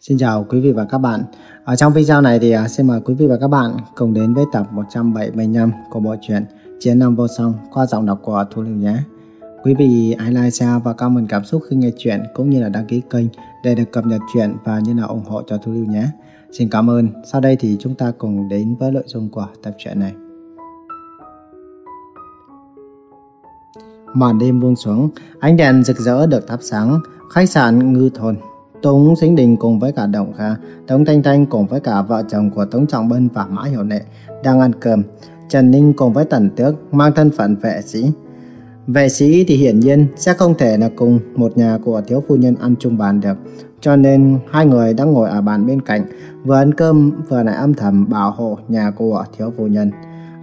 Xin chào quý vị và các bạn. Ở trong video này thì à, xin mời quý vị và các bạn cùng đến với tập 175 của bộ truyện Chiến Nam Vô Song qua giọng đọc của Thu Lưu nhé. Quý vị hãy like, share và comment cảm xúc khi nghe chuyện cũng như là đăng ký kênh để được cập nhật chuyện và như là ủng hộ cho Thu Lưu nhé. Xin cảm ơn. Sau đây thì chúng ta cùng đến với nội dung của tập truyện này. Màn đêm buông xuống, ánh đèn rực rỡ được thắp sáng, khách sạn Ngư Thôn Tống Sinh Đình cùng với cả Đồng Kha, Tống Thanh Thanh cùng với cả vợ chồng của Tống Trọng Bân và Mã Hiểu Nệ đang ăn cơm. Trần Ninh cùng với Tần Tước mang thân phận vệ sĩ. Vệ sĩ thì hiển nhiên sẽ không thể là cùng một nhà của thiếu phu nhân ăn chung bàn được. Cho nên hai người đang ngồi ở bàn bên cạnh, vừa ăn cơm vừa lại âm thầm bảo hộ nhà của thiếu phu nhân.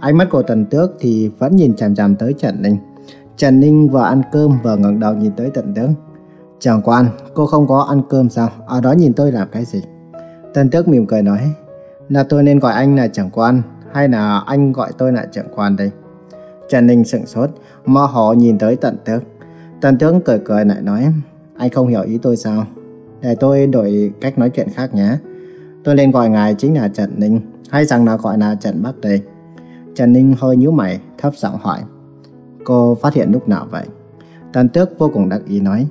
Ánh mắt của Tần Tước thì vẫn nhìn chằm chằm tới Trần Ninh. Trần Ninh vừa ăn cơm vừa ngẩng đầu nhìn tới Tần Tước. Chẳng quan, cô không có ăn cơm sao? Ở đó nhìn tôi làm cái gì? Tân tước mỉm cười nói, là tôi nên gọi anh là trưởng quan, hay là anh gọi tôi là trưởng quan đây? Trần Ninh sững sốt, mơ hồ nhìn tới tận tước. Tần tước cười cười lại nói, anh không hiểu ý tôi sao? Để tôi đổi cách nói chuyện khác nhé. Tôi nên gọi ngài chính là Trần Ninh, hay rằng là gọi là Trần Bắc đây? Trần Ninh hơi nhíu mày, thấp giọng hỏi. Cô phát hiện lúc nào vậy? Tần tước vô cùng đắc ý nói,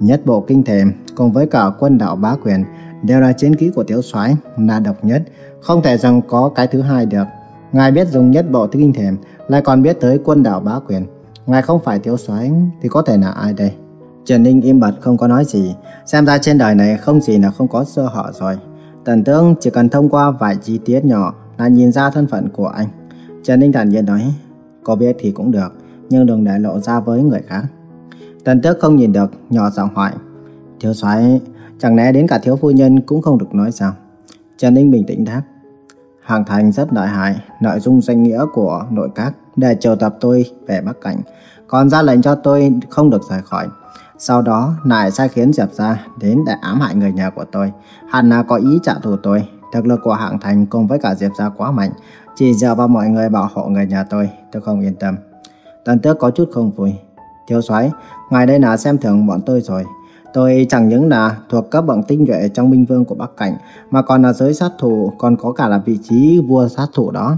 Nhất bộ kinh thể cùng với cả quân đạo bá quyền đều là chiến kỹ của tiểu soái là độc nhất, không thể rằng có cái thứ hai được. Ngài biết dùng nhất bộ kinh thể, lại còn biết tới quân đạo bá quyền. Ngài không phải tiểu soái thì có thể là ai đây? Trần Ninh im bặt không có nói gì, xem ra trên đời này không gì là không có sơ hở rồi. Tần tướng chỉ cần thông qua vài chi tiết nhỏ là nhìn ra thân phận của anh. Trần Ninh thản nhiên nói, có biết thì cũng được, nhưng đừng để lộ ra với người khác. Tần tước không nhìn được, nhỏ giọng hỏi. Thiếu soái chẳng lẽ đến cả thiếu phu nhân cũng không được nói sao? Trần Ninh bình tĩnh đáp. Hàng thành rất lợi hại, nội dung danh nghĩa của nội các để triệu tập tôi về Bắc Cảnh, còn ra lệnh cho tôi không được rời khỏi. Sau đó, lại sai khiến Diệp Gia đến để ám hại người nhà của tôi. Hẳn là có ý trả thù tôi. Thực lực của hạng thành cùng với cả Diệp Gia quá mạnh. Chỉ dựa vào mọi người bảo hộ người nhà tôi, tôi không yên tâm. Tần tước có chút không vui. Thiếu soái, ngài đây là xem thường bọn tôi rồi. Tôi chẳng những là thuộc cấp bậc tinh nhuệ trong minh vương của Bắc Cảnh, mà còn là giới sát thủ, còn có cả là vị trí vua sát thủ đó.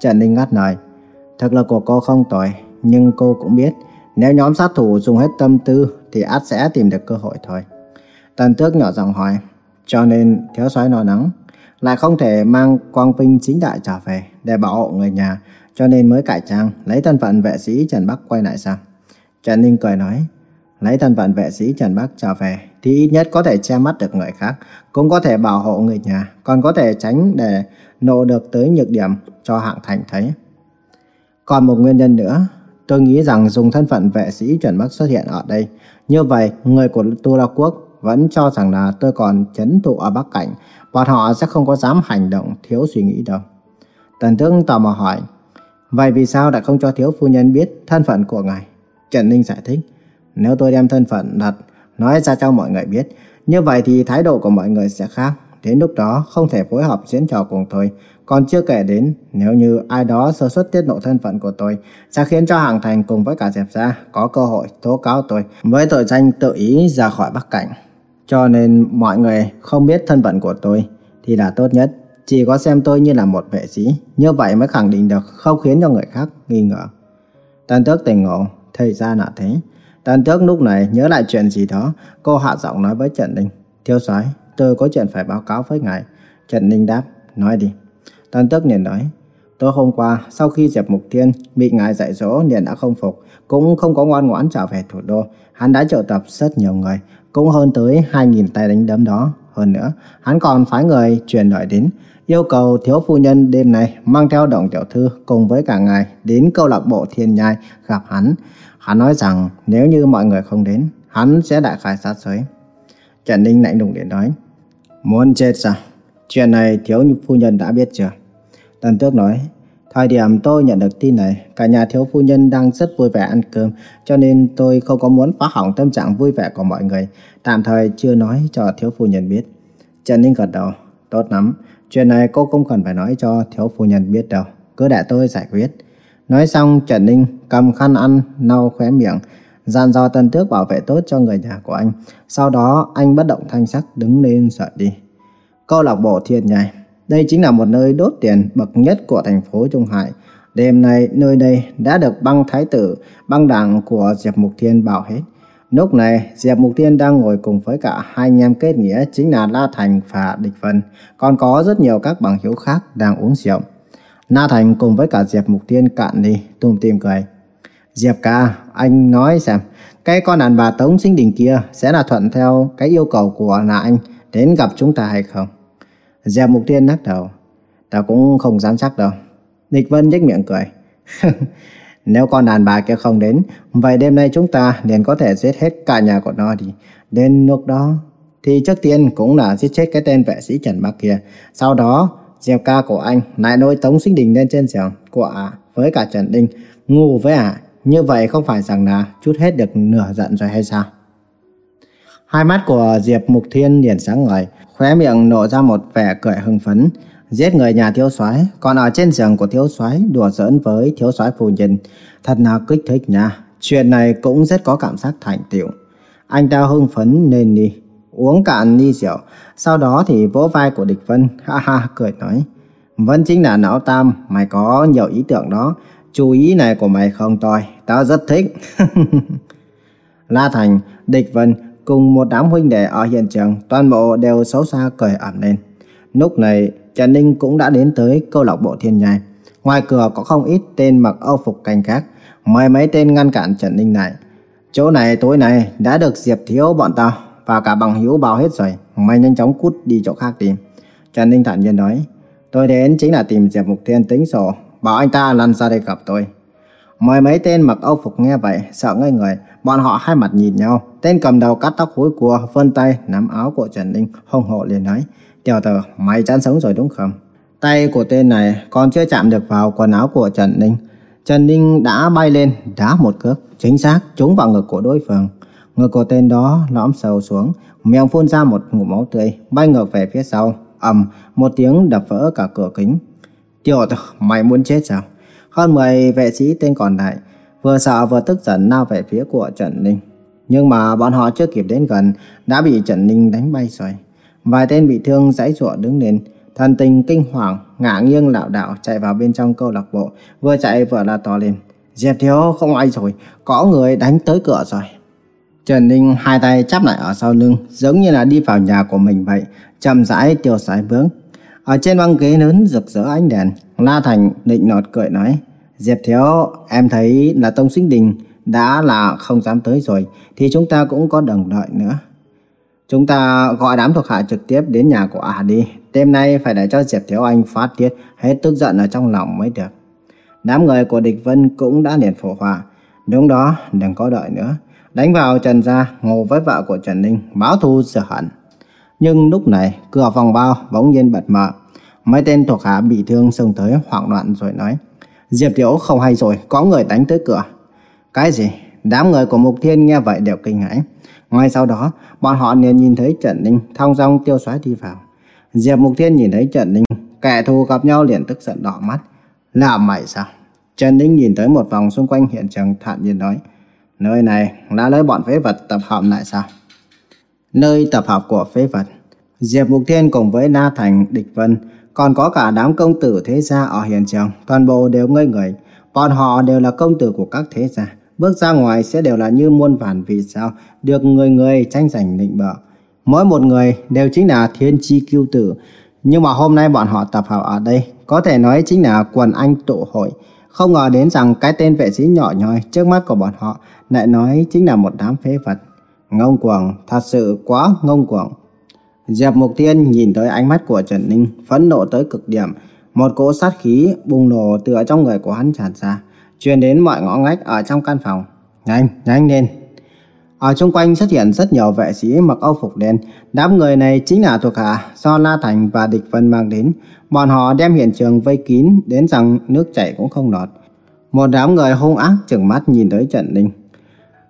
Trần Ninh ngắt lời. Thực lực của cô không tồi, nhưng cô cũng biết, nếu nhóm sát thủ dùng hết tâm tư thì át sẽ tìm được cơ hội thôi. Tần tước nhỏ giọng hỏi, cho nên thiếu soái lo lắng, lại không thể mang quang vinh chính đại trở về để bảo hộ người nhà, cho nên mới cải trang lấy thân phận vệ sĩ Trần Bắc quay lại sao? Trần Ninh cười nói, lấy thân phận vệ sĩ Trần Bắc trở về thì ít nhất có thể che mắt được người khác, cũng có thể bảo hộ người nhà, còn có thể tránh để nộ được tới nhược điểm cho hạng thành thấy. Còn một nguyên nhân nữa, tôi nghĩ rằng dùng thân phận vệ sĩ Trần Bắc xuất hiện ở đây, như vậy người của Tu La Quốc vẫn cho rằng là tôi còn chấn tụ ở Bắc Cảnh, bọn họ sẽ không có dám hành động thiếu suy nghĩ đâu. Tần tướng tò mò hỏi, vậy vì sao lại không cho thiếu phu nhân biết thân phận của ngài? Trần Ninh giải thích, nếu tôi đem thân phận thật nói ra cho mọi người biết, như vậy thì thái độ của mọi người sẽ khác. Đến lúc đó không thể phối hợp diễn trò cùng tôi. Còn chưa kể đến, nếu như ai đó sơ suất tiết lộ thân phận của tôi, sẽ khiến cho Hàng Thành cùng với cả Diệp Gia có cơ hội tố cáo tôi với tội danh tự ý ra khỏi Bắc Cảnh. Cho nên mọi người không biết thân phận của tôi thì là tốt nhất. Chỉ có xem tôi như là một vệ sĩ, như vậy mới khẳng định được không khiến cho người khác nghi ngờ. Tần tước tình ngộ, Thời gian là thế. Tần tước lúc này nhớ lại chuyện gì đó, cô hạ giọng nói với Trần Ninh. Thiếu soái, tôi có chuyện phải báo cáo với ngài. Trần Ninh đáp, nói đi. Tần tước liền nói, Tôi hôm qua sau khi Diệp Mục Thiên bị ngài dạy dỗ liền đã không phục, cũng không có ngoan ngoãn trở về thủ đô. Hắn đã triệu tập rất nhiều người, cũng hơn tới 2.000 tay đánh đấm đó. Hơn nữa, hắn còn phái người truyền lời đến, yêu cầu thiếu phu nhân đêm nay mang theo đồng tiểu thư cùng với cả ngài đến câu lạc bộ thiên nhai gặp hắn. Hắn nói rằng nếu như mọi người không đến, hắn sẽ đại khai sát giới. Trần Ninh lạnh lùng để nói, muốn chết sao? Chuyện này thiếu phu nhân đã biết chưa? Tần Tước nói, thời điểm tôi nhận được tin này, cả nhà thiếu phu nhân đang rất vui vẻ ăn cơm, cho nên tôi không có muốn phá hỏng tâm trạng vui vẻ của mọi người, tạm thời chưa nói cho thiếu phu nhân biết. Trần Ninh gật đầu, tốt lắm, chuyện này cô không cần phải nói cho thiếu phu nhân biết đâu, cứ để tôi giải quyết. Nói xong Trần Ninh cầm khăn ăn lau khóe miệng dàn dò Tần Tước bảo vệ tốt cho người nhà của anh. Sau đó anh bất động thanh sắc đứng lên rời đi. Câu lạc bộ thiên nhai. Đây chính là một nơi đốt tiền bậc nhất của thành phố Trung Hải. Đêm nay nơi đây đã được băng thái tử, băng đảng của Diệp Mục Thiên bảo hết. Lúc này, Diệp Mục Thiên đang ngồi cùng với cả hai anh em kết nghĩa chính là La Thành và Địch Vân. Còn có rất nhiều các bằng hữu khác đang uống rượu. Na Thành cùng với cả Diệp Mục Thiên cạn đi, tùm tìm cười. Diệp ca, anh nói xem, cái con đàn bà Tống Sinh Đình kia sẽ là thuận theo cái yêu cầu của là anh đến gặp chúng ta hay không? Diệp Mục Thiên lắc đầu. Ta cũng không dám chắc đâu. Địch Vân nhếch miệng cười. Nếu con đàn bà kia không đến, vậy đêm nay chúng ta liền có thể giết hết cả nhà của nó đi. Đến lúc đó, thì trước tiên cũng là giết chết cái tên vệ sĩ Trần Bắc kia. Sau đó, Diệp ca của anh lại nối Tống Sinh Đình lên trên giường của ả với cả Trần Đinh, ngủ với ả. Như vậy không phải rằng là chút hết được nửa giận rồi hay sao? Hai mắt của Diệp Mục Thiên liền sáng ngời, khóe miệng nổ ra một vẻ cười hưng phấn. Giết người nhà thiếu soái, còn ở trên giường của thiếu soái đùa giỡn với thiếu soái phu nhân, thật là kích thích nha. Chuyện này cũng rất có cảm giác thành tựu. Anh ta hưng phấn nên đi, uống cạn ly rượu, sau đó thì vỗ vai của Địch Vân, ha ha cười nói: "Vẫn chính là não tam, mày có nhiều ý tưởng đó, chú ý này của mày không tồi, tao rất thích." La Thành, Địch Vân cùng một đám huynh đệ ở hiện trường, toàn bộ đều xấu xa cười ẩm lên. Lúc này, Trần Ninh cũng đã đến tới câu lạc bộ thiên nhai. Ngoài cửa có không ít tên mặc âu phục canh gác, mời mấy tên ngăn cản Trần Ninh lại. Chỗ này tối nay đã được Diệp Thiếu bọn tao và cả bằng hữu bao hết rồi, mày nhanh chóng cút đi chỗ khác tìm. Trần Ninh thản nhiên nói, tôi đến chính là tìm Diệp Mục Thiên tính sổ, bảo anh ta lăn ra đây gặp tôi. Mời mấy tên mặc âu phục nghe vậy, sợ ngây người, bọn họ hai mặt nhìn nhau. Tên cầm đầu cắt tóc hối cua, vươn tay, nắm áo của Trần Ninh, hùng hộ liền nói, tiểu tử, mày chán sống rồi đúng không? Tay của tên này còn chưa chạm được vào quần áo của Trần Ninh. Trần Ninh đã bay lên, đá một cước, chính xác trúng vào ngực của đối phương người của tên đó lõm sầu xuống, miệng phun ra một ngụm máu tươi, bay ngược về phía sau. ầm, một tiếng đập vỡ cả cửa kính. Tiểu tử, mày muốn chết sao? Hơn 10 vệ sĩ tên còn lại vừa sợ vừa tức giận lao về phía của Trần Ninh. Nhưng mà bọn họ chưa kịp đến gần đã bị Trần Ninh đánh bay rồi. Vài tên bị thương giãy giụa đứng lên, thần tình kinh hoàng, ngã nghiêng lảo đảo chạy vào bên trong câu lạc bộ, vừa chạy vừa la to lên. Diệp Thiếu không ai rồi, có người đánh tới cửa rồi. Trần Ninh hai tay chắp lại ở sau lưng, giống như là đi vào nhà của mình vậy, chậm rãi tiêu sái bước. Ở trên băng ghế lớn rực rỡ ánh đèn, La Thành định nọt cười nói, Diệp Thiếu, em thấy là Tông Sinh Đình đã là không dám tới rồi, thì chúng ta cũng có đồng đợi nữa. Chúng ta gọi đám thuộc hạ trực tiếp đến nhà của ả đi. Đêm nay phải để cho Diệp Thiếu Anh phát tiết hết tức giận ở trong lòng mới được. Đám người của địch Vân cũng đã liền phổ hòa. Đúng đó, đừng có đợi nữa. Đánh vào Trần gia, ngồi với vợ của Trần Ninh, báo thù sợ hận. Nhưng lúc này, cửa phòng bao bỗng nhiên bật mở. Mấy tên thuộc hạ bị thương xông tới hoảng loạn rồi nói. Diệp Thiếu không hay rồi, có người đánh tới cửa. Cái gì? Đám người của Mục Thiên nghe vậy đều kinh hãi. Ngay sau đó, bọn họ liền nhìn thấy Trần Ninh thong dong tiêu xoáy đi vào. Diệp Mục Thiên nhìn thấy Trần Ninh, kẻ thù gặp nhau liền tức giận đỏ mắt. Là mày sao? Trần Ninh nhìn tới một vòng xung quanh hiện trường thản nhiên nói. Nơi này là nơi bọn phế vật tập hợp lại sao? Nơi tập hợp của phế vật. Diệp Mục Thiên cùng với Na Thành, Địch Vân, còn có cả đám công tử thế gia ở hiện trường, toàn bộ đều ngây người. Bọn họ đều là công tử của các thế gia bước ra ngoài sẽ đều là như muôn vàn vì sao được người người tranh giành định bợ. Mỗi một người đều chính là thiên chi kiêu tử, nhưng mà hôm nay bọn họ tập hợp ở đây có thể nói chính là quần anh tụ hội. Không ngờ đến rằng cái tên vệ sĩ nhỏ nhoi trước mắt của bọn họ lại nói chính là một đám phế vật. Ngông cuồng, thật sự quá ngông cuồng. Diệp Mục Tiên nhìn tới ánh mắt của Trần Ninh, phẫn nộ tới cực điểm. Một cỗ sát khí bùng nổ từ trong người của hắn tràn ra truyền đến mọi ngõ ngách ở trong căn phòng. Nhanh, nhanh lên. Ở xung quanh xuất hiện rất nhiều vệ sĩ mặc âu phục đen. Đám người này chính là thuộc hạ do La Thành và Địch Vân mang đến. Bọn họ đem hiện trường vây kín đến rằng nước chảy cũng không lọt. Một đám người hung ác trừng mắt nhìn tới Trần Ninh.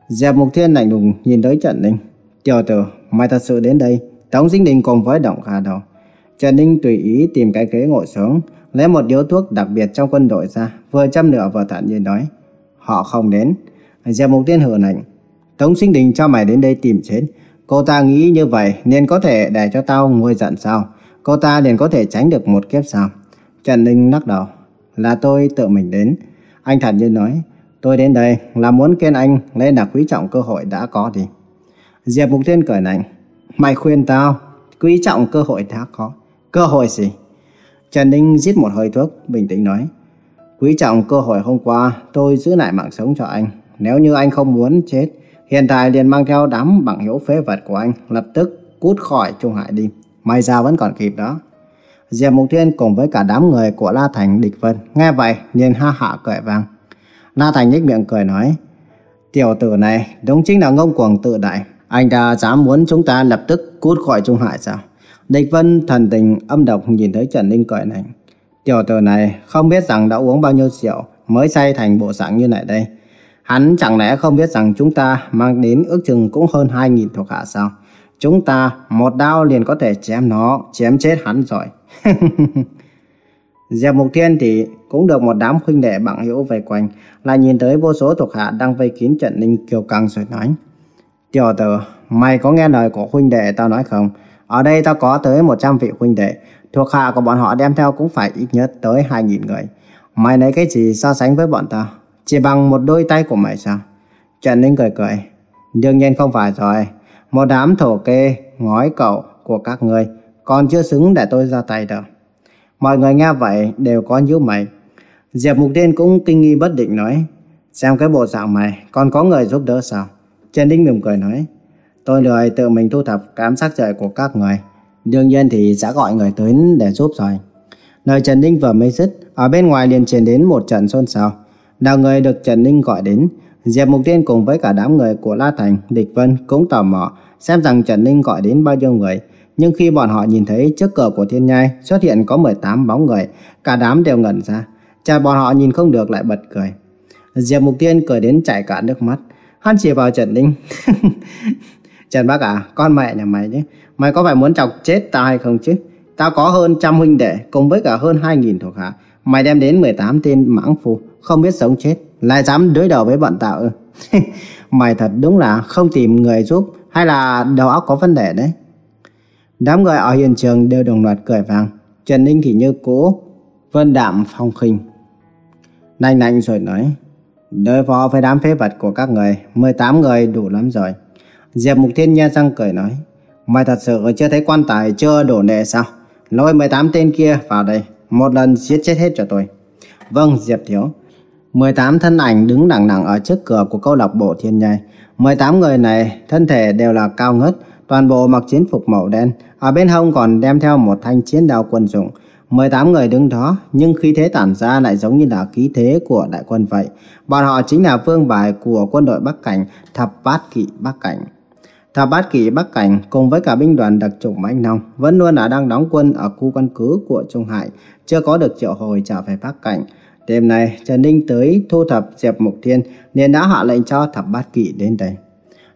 Diệp Mục Thiên lạnh lùng nhìn tới Trần Ninh. Tiểu tử, mày thật sự đến đây. Tống Dinh Đình cùng với Động Kha đầu. Trần Ninh tùy ý tìm cái ghế ngồi xuống, lấy một điếu thuốc đặc biệt trong quân đội ra, vừa châm lửa vừa thản nhiên nói. Họ không đến. Diệp Mục Thiên hừ lạnh. Tống Sinh Đình cho mày đến đây tìm chết. Cô ta nghĩ như vậy nên có thể để cho tao nguôi giận sao? Cô ta liền có thể tránh được một kiếp sao? Trần Ninh lắc đầu. Là tôi tự mình đến. Anh thản nhiên nói. Tôi đến đây là muốn khen anh nên là quý trọng cơ hội đã có đi. Diệp Mục Thiên cười lạnh. Mày khuyên tao quý trọng cơ hội đã có. Cơ hội gì? Trần Ninh giết một hơi thuốc, bình tĩnh nói. Quý trọng cơ hội hôm qua, tôi giữ lại mạng sống cho anh. Nếu như anh không muốn chết, hiện tại liền mang theo đám bằng hữu phế vật của anh, lập tức cút khỏi Trung Hải đi. May ra vẫn còn kịp đó. Diệp Mục Thiên cùng với cả đám người của La Thành địch vân, nghe vậy liền ha hạ cười vang. La Thành nhếch miệng cười nói, tiểu tử này đúng chính là ngông cuồng tự đại. Anh ta dám muốn chúng ta lập tức cút khỏi Trung Hải sao? Địch Vân thần tình âm độc nhìn thấy Trần Ninh cười này. Tiểu tử này không biết rằng đã uống bao nhiêu rượu mới say thành bộ dạng như này đây. Hắn chẳng lẽ không biết rằng chúng ta mang đến ước chừng cũng hơn 2.000 thuộc hạ sao? Chúng ta một đao liền có thể chém nó, chém chết hắn rồi. Diệp Mục Thiên thì cũng được một đám huynh đệ bằng hữu vây quanh, lại nhìn tới vô số thuộc hạ đang vây kín trận Ninh kiều căng rồi nói. Tiểu tử, mày có nghe lời của huynh đệ tao nói không? Ở đây tao có tới 100 vị huynh đệ, thuộc hạ của bọn họ đem theo cũng phải ít nhất tới 2.000 người. Mày lấy cái gì so sánh với bọn tao? Chỉ bằng một đôi tay của mày sao? Trần Ninh cười cười. Đương nhiên không phải rồi. Một đám thổ kê, ngói cậu của các người còn chưa xứng để tôi ra tay đâu. Mọi người nghe vậy đều có nhíu mày. Diệp Mục Tiên cũng kinh nghi bất định nói. Xem cái bộ dạng mày, còn có người giúp đỡ sao? Trần Ninh mỉm cười nói. Tôi lười tự mình thu thập cám sát trời của các người. Đương nhiên thì sẽ gọi người tới để giúp rồi. Lời Trần Ninh vừa mới dứt, ở bên ngoài liền truyền đến một trận xôn xao. Nào người được Trần Ninh gọi đến, Diệp Mục Tiên cùng với cả đám người của La Thành, Địch Vân cũng tò mò xem rằng Trần Ninh gọi đến bao nhiêu người. Nhưng khi bọn họ nhìn thấy trước cửa của Thiên Nhai xuất hiện có 18 bóng người, cả đám đều ngẩn ra. Chả bọn họ nhìn không được lại bật cười. Diệp Mục Tiên cười đến chảy cả nước mắt. Hắn chỉ vào Trần Ninh. Trần Bác à, con mẹ nhà mày nhé. Mày có phải muốn chọc chết tao hay không chứ? Tao có hơn trăm huynh đệ cùng với cả hơn 2.000 thuộc hạ. Mày đem đến 18 tên mãng phu, không biết sống chết, lại dám đối đầu với bọn tao ư? mày thật đúng là không tìm người giúp hay là đầu óc có vấn đề đấy. Đám người ở hiện trường đều đồng loạt cười vang. Trần Ninh thì như cũ, vân đạm phong khinh. Nanh nanh rồi nói, đối phó với đám phế vật của các người, 18 người đủ lắm rồi. Diệp Mục Thiên nha răng cười nói, mày thật sự chưa thấy quan tài chưa đổ nệ sao? Lôi 18 tên kia vào đây, một lần giết chết hết cho tôi. Vâng, Diệp Thiếu. 18 thân ảnh đứng đằng đằng ở trước cửa của câu lạc bộ thiên nhai. 18 người này thân thể đều là cao ngất, toàn bộ mặc chiến phục màu đen, ở bên hông còn đem theo một thanh chiến đao quân dụng. 18 người đứng đó, nhưng khí thế tản ra lại giống như là khí thế của đại quân vậy. Bọn họ chính là vương bài của quân đội Bắc Cảnh, thập bát kỵ Bắc Cảnh. Thập bát kỵ Bắc Cảnh cùng với cả binh đoàn đặc chủng Mãnh Nông vẫn luôn là đang đóng quân ở khu căn cứ của Trung Hải, chưa có được triệu hồi trở về Bắc Cảnh. Đêm nay, Trần Ninh tới thu thập Diệp Mục Thiên nên đã hạ lệnh cho thập bát kỵ đến đây.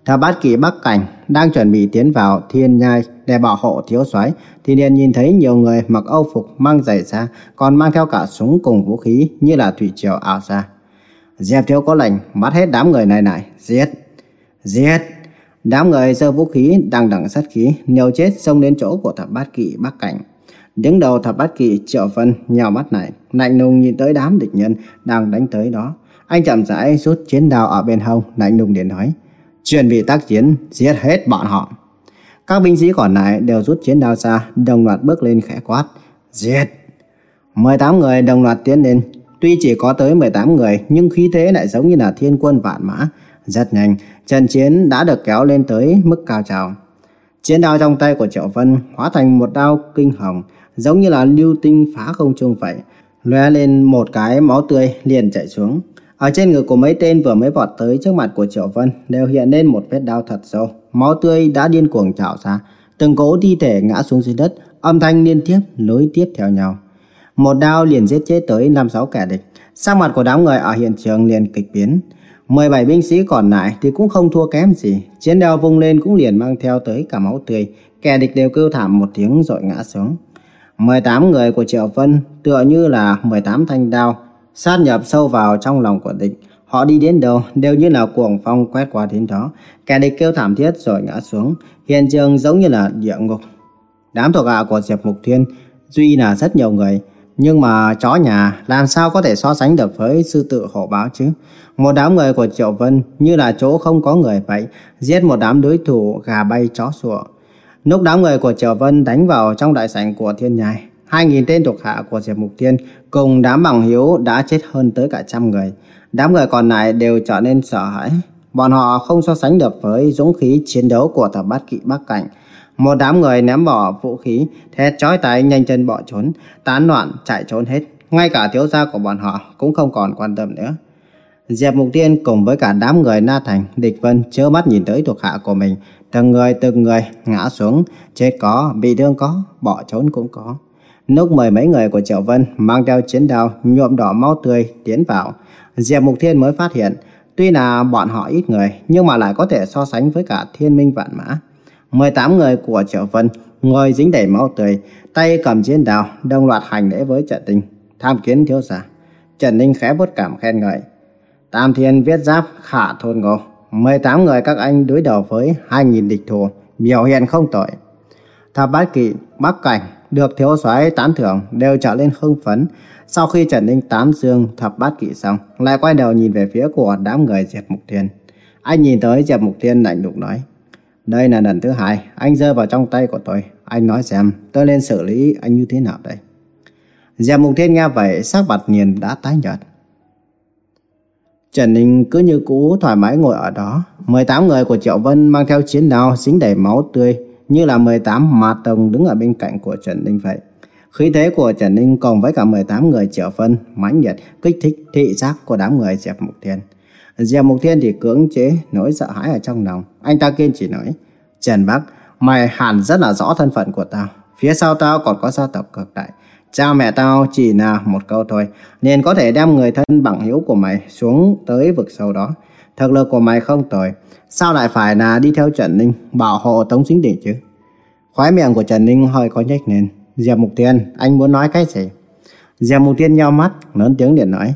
Thập bát kỵ Bắc Cảnh đang chuẩn bị tiến vào thiên nhai để bảo hộ thiếu soái thì liền nhìn thấy nhiều người mặc âu phục mang giày ra còn mang theo cả súng cùng vũ khí như là thủy triều ảo ra. Diệp thiếu có lệnh bắt hết đám người này lại, giết, giết. Đám người giơ vũ khí đang đằng sát khí, nêu chết xông đến chỗ của thập bát kỵ Bắc Cảnh. Đứng đầu thập bát kỵ Triệu Vân nhào mắt này, lạnh lùng nhìn tới đám địch nhân đang đánh tới đó. Anh chậm rãi rút chiến đao ở bên hông, lạnh lùng để nói: "Chuẩn bị tác chiến, giết hết bọn họ." Các binh sĩ còn lại đều rút chiến đao ra, đồng loạt bước lên khẽ quát: "Giết!" 18 người đồng loạt tiến lên, tuy chỉ có tới 18 người nhưng khí thế lại giống như là thiên quân vạn mã, rất nhanh, trận chiến đã được kéo lên tới mức cao trào. Chiến đao trong tay của Triệu Vân hóa thành một đao kinh hồng, giống như là lưu tinh phá không trung vậy, lóe lên một cái máu tươi liền chảy xuống. Ở trên ngực của mấy tên vừa mới vọt tới trước mặt của Triệu Vân đều hiện lên một vết đao thật sâu, máu tươi đã điên cuồng trào ra, từng cỗ thi thể ngã xuống dưới đất, âm thanh liên tiếp nối tiếp theo nhau. Một đao liền giết chết tới năm sáu kẻ địch, sắc mặt của đám người ở hiện trường liền kịch biến. 17 binh sĩ còn lại thì cũng không thua kém gì, chiến đao vung lên cũng liền mang theo tới cả máu tươi, kẻ địch đều kêu thảm một tiếng rồi ngã xuống. 18 người của Triệu Vân tựa như là 18 thanh đao sát nhập sâu vào trong lòng của địch. Họ đi đến đâu đều như là cuồng phong quét qua đến đó, kẻ địch kêu thảm thiết rồi ngã xuống, hiện trường giống như là địa ngục. Đám thuộc hạ của Diệp Mục Thiên tuy là rất nhiều người, nhưng mà chó nhà làm sao có thể so sánh được với sư tự hổ báo chứ? Một đám người của Triệu Vân như là chỗ không có người vậy, giết một đám đối thủ gà bay chó sủa. Lúc đám người của Triều Vân đánh vào trong đại sảnh của Thiên Nhai, 2.000 tên thuộc hạ của Diệp Mục Thiên cùng đám bằng hiếu đã chết hơn tới cả trăm người. Đám người còn lại đều trở nên sợ hãi. Bọn họ không so sánh được với dũng khí chiến đấu của thập bát kỵ Bắc Cảnh. Một đám người ném bỏ vũ khí, thét chói tay nhanh chân bỏ trốn, tán loạn chạy trốn hết. Ngay cả thiếu gia của bọn họ cũng không còn quan tâm nữa. Diệp Mục Tiên cùng với cả đám người Na Thành, Địch Vân chớ mắt nhìn tới thuộc hạ của mình, từng người từng người ngã xuống, chết có, bị thương có, bỏ trốn cũng có. Lúc mười mấy người của Triệu Vân mang theo chiến đao nhuộm đỏ máu tươi tiến vào, Diệp Mục Thiên mới phát hiện, tuy là bọn họ ít người nhưng mà lại có thể so sánh với cả thiên minh vạn mã. 18 người của Triệu Vân ngồi dính đầy máu tươi, tay cầm chiến đao, đồng loạt hành lễ với Trần Tinh, tham kiến thiếu gia. Trần Ninh khẽ bút cảm khen ngợi. Tam Thiên viết giáp khả thôn ngô 18 người các anh đối đầu với 2.000 địch thủ, biểu hiện không tội. Thập bát kỵ, bắc cảnh, được thiếu soái tán thưởng đều trở lên hưng phấn. Sau khi Trần Ninh tán dương thập bát kỵ xong, lại quay đầu nhìn về phía của đám người Diệp Mục Thiên. Anh nhìn tới Diệp Mục Thiên lạnh lùng nói. Đây là lần thứ hai, anh rơi vào trong tay của tôi. Anh nói xem, tôi nên xử lý anh như thế nào đây? Diệp Mục Thiên nghe vậy, sắc mặt nhìn đã tái nhợt. Trần Ninh cứ như cũ thoải mái ngồi ở đó. 18 người của Triệu Vân mang theo chiến đao dính đầy máu tươi, như là 18 ma tông đứng ở bên cạnh của Trần Ninh vậy. Khí thế của Trần Ninh cùng với cả 18 người Triệu Vân mãnh liệt kích thích thị giác của đám người Diệp Mục Thiên. Diệp Mục Thiên thì cưỡng chế nỗi sợ hãi ở trong lòng. Anh ta kiên trì nói, Trần Bắc, mày hẳn rất là rõ thân phận của tao. Phía sau tao còn có gia tộc cực đại. Cha mẹ tao chỉ là một câu thôi, nên có thể đem người thân bằng hữu của mày xuống tới vực sâu đó. Thực lực của mày không tồi, sao lại phải là đi theo Trần Ninh bảo hộ Tống Chính Đỉnh chứ? Khóe miệng của Trần Ninh hơi có nhếch lên. Diệp Mục Tiên, anh muốn nói cái gì? Diệp Mục Tiên nhau mắt, lớn tiếng điện nói.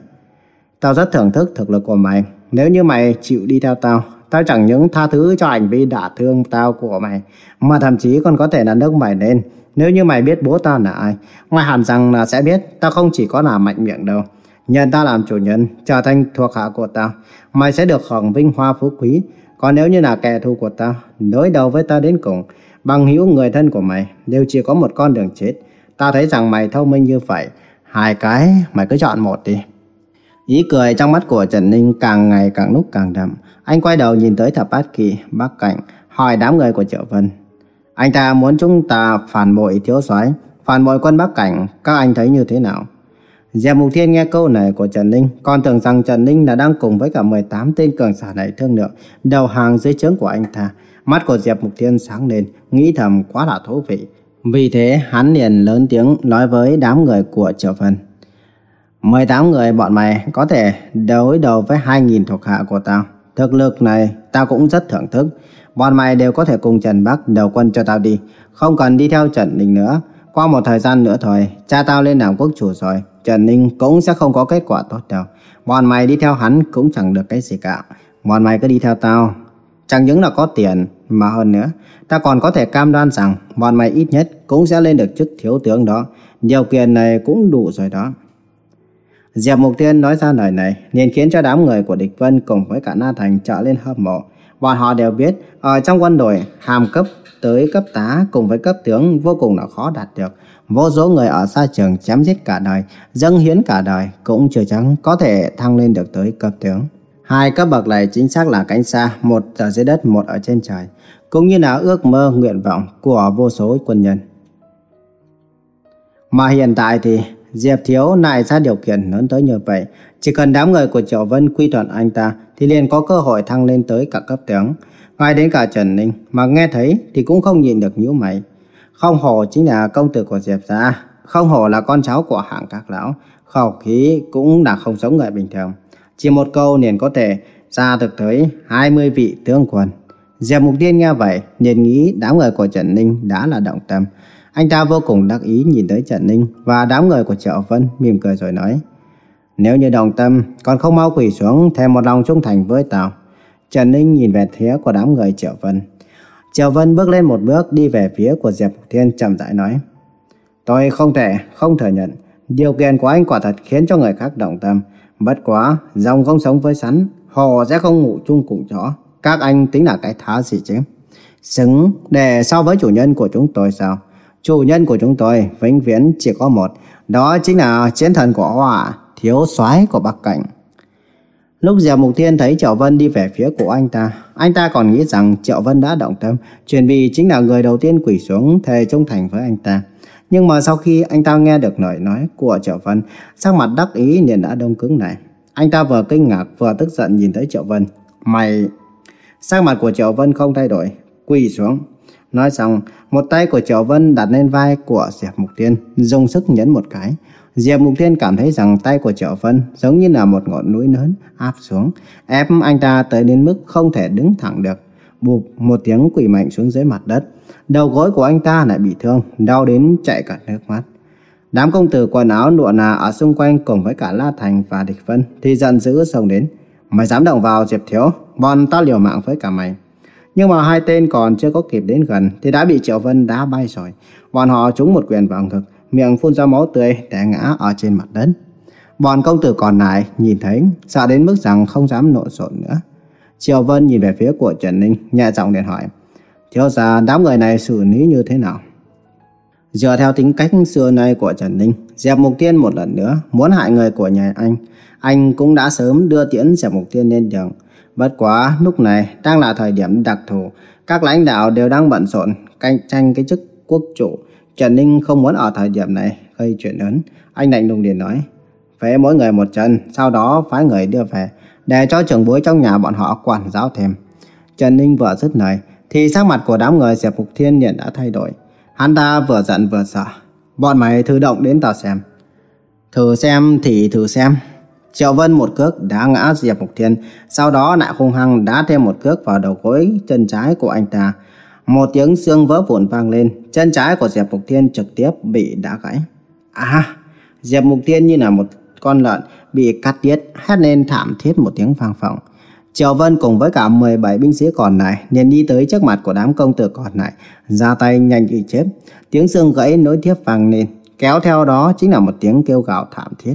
Tao rất thưởng thức thực lực của mày, nếu như mày chịu đi theo tao, tao chẳng những tha thứ cho hành vi đả thương tao của mày, mà thậm chí còn có thể là nước mày lên. Nếu như mày biết bố tao là ai, ngoài hẳn rằng là sẽ biết tao không chỉ có là mạnh miệng đâu. Nhận tao làm chủ nhân, trở thành thuộc hạ của tao, mày sẽ được hưởng vinh hoa phú quý. Còn nếu như là kẻ thù của tao, đối đầu với tao đến cùng, bằng hữu người thân của mày đều chỉ có một con đường chết. Tao thấy rằng mày thông minh như vậy, hai cái mày cứ chọn một đi. Ý cười trong mắt của Trần Ninh càng ngày càng lúc càng đậm. Anh quay đầu nhìn tới thập bát kỳ, bắc cảnh, hỏi đám người của Triệu Vân. Anh ta muốn chúng ta phản bội thiếu soái, phản bội quân bắc cảnh, các anh thấy như thế nào? Diệp Mục Thiên nghe câu này của Trần Ninh, còn tưởng rằng Trần Ninh đã đang cùng với cả 18 tên cường giả này thương lượng, đầu hàng dưới trướng của anh ta. Mắt của Diệp Mục Thiên sáng lên, nghĩ thầm quá là thú vị. Vì thế, hắn liền lớn tiếng nói với đám người của Triệu Vân. 18 người bọn mày có thể đối đầu với 2.000 thuộc hạ của tao. Thực lực này tao cũng rất thưởng thức. Bọn mày đều có thể cùng Trần Bắc đầu quân cho tao đi. Không cần đi theo Trần Ninh nữa. Qua một thời gian nữa thôi, cha tao lên làm quốc chủ rồi. Trần Ninh cũng sẽ không có kết quả tốt đâu. Bọn mày đi theo hắn cũng chẳng được cái gì cả. Bọn mày cứ đi theo tao. Chẳng những là có tiền, mà hơn nữa, ta còn có thể cam đoan rằng bọn mày ít nhất cũng sẽ lên được chức thiếu tướng đó. Điều kiện này cũng đủ rồi đó. Diệp Mục Tiên nói ra lời này liền khiến cho đám người của địch vân cùng với cả Na Thành trở lên hâm mộ. Bọn họ đều biết ở trong quân đội hàm cấp tới cấp tá cùng với cấp tướng vô cùng là khó đạt được. Vô số người ở xa trường chém giết cả đời, dâng hiến cả đời cũng chưa chắn có thể thăng lên được tới cấp tướng. Hai cấp bậc này chính xác là cánh xa, một ở dưới đất, một ở trên trời, cũng như là ước mơ nguyện vọng của vô số quân nhân. Mà hiện tại thì Diệp Thiếu nại ra điều kiện lớn tới như vậy. Chỉ cần đám người của Triệu Vân quy thuận anh ta thì liền có cơ hội thăng lên tới cả cấp tướng. Ngay đến cả Trần Ninh mà nghe thấy thì cũng không nhìn được nhíu mày. Không hổ chính là công tử của Diệp gia, không hổ là con cháu của hạng các lão, khẩu khí cũng là không giống người bình thường. Chỉ một câu liền có thể ra được tới 20 vị tướng quân. Diệp Mục Tiên nghe vậy, liền nghĩ đám người của Trần Ninh đã là động tâm. Anh ta vô cùng đắc ý nhìn tới Trần Ninh và đám người của Triệu Vân mỉm cười rồi nói Nếu như đồng tâm, còn không mau quỳ xuống thêm một lòng trung thành với tao. Trần Ninh nhìn về phía của đám người Triệu Vân. Triệu Vân bước lên một bước đi về phía của Diệp Thiên chậm rãi nói. Tôi không thể, không thừa nhận. Điều kiện của anh quả thật khiến cho người khác động tâm. Bất quá, dòng không sống với sắn, họ sẽ không ngủ chung cùng chó. Các anh tính là cái thá gì chứ? Xứng để so với chủ nhân của chúng tôi sao? Chủ nhân của chúng tôi vĩnh viễn chỉ có một, đó chính là chiến thần của hỏa thiếu soái của Bắc Cảnh. Lúc Diệp Mục Thiên thấy Triệu Vân đi về phía của anh ta, anh ta còn nghĩ rằng Triệu Vân đã động tâm, truyền vì chính là người đầu tiên quỳ xuống thề trung thành với anh ta. Nhưng mà sau khi anh ta nghe được lời nói của Triệu Vân, sắc mặt đắc ý liền đã đông cứng này. Anh ta vừa kinh ngạc vừa tức giận nhìn thấy Triệu Vân. Mày... Sắc mặt của Triệu Vân không thay đổi, quỳ xuống. Nói xong, một tay của Triệu Vân đặt lên vai của Diệp Mục Thiên, dùng sức nhấn một cái. Diệp Mục Thiên cảm thấy rằng tay của Triệu Vân giống như là một ngọn núi lớn áp xuống, ép anh ta tới đến mức không thể đứng thẳng được. Bụp một tiếng quỳ mạnh xuống dưới mặt đất. Đầu gối của anh ta lại bị thương, đau đến chạy cả nước mắt. Đám công tử quần áo nụa nà ở xung quanh cùng với cả La Thành và Địch Vân thì giận dữ xông đến. Mày dám động vào Diệp Thiếu, bọn ta liều mạng với cả mày. Nhưng mà hai tên còn chưa có kịp đến gần thì đã bị Triệu Vân đá bay rồi. Bọn họ trúng một quyền vào ngực, miệng phun ra máu tươi té ngã ở trên mặt đất. Bọn công tử còn lại nhìn thấy, sợ đến mức rằng không dám nộn xộn nữa. Triệu Vân nhìn về phía của Trần Ninh, nhẹ giọng điện hỏi. Thiếu gia đám người này xử lý như thế nào? Dựa theo tính cách xưa nay của Trần Ninh, Diệp Mục Tiên một lần nữa muốn hại người của nhà anh. Anh cũng đã sớm đưa tiễn Diệp Mục Tiên lên đường. Bất quá lúc này đang là thời điểm đặc thù, các lãnh đạo đều đang bận rộn cạnh tranh cái chức quốc chủ. Trần Ninh không muốn ở thời điểm này gây chuyện lớn. Anh lạnh lùng liền nói, phế mỗi người một chân, sau đó phái người đưa về, để cho trưởng bối trong nhà bọn họ quản giáo thêm. Trần Ninh vừa dứt lời, thì sắc mặt của đám người Diệp Phục Thiên liền đã thay đổi. Hắn ta vừa giận vừa sợ. Bọn mày thử động đến tao xem. Thử xem thì thử xem. Triệu Vân một cước đá ngã Diệp Mục Thiên, sau đó lại hung hăng đá thêm một cước vào đầu gối chân trái của anh ta. Một tiếng xương vỡ vụn vang lên, chân trái của Diệp Mục Thiên trực tiếp bị đá gãy. À, Diệp Mục Thiên như là một con lợn bị cắt tiết, hét lên thảm thiết một tiếng vang vọng. Triệu Vân cùng với cả 17 binh sĩ còn lại liền đi tới trước mặt của đám công tử còn lại, ra tay nhanh như chớp. Tiếng xương gãy nối tiếp vang lên, kéo theo đó chính là một tiếng kêu gào thảm thiết.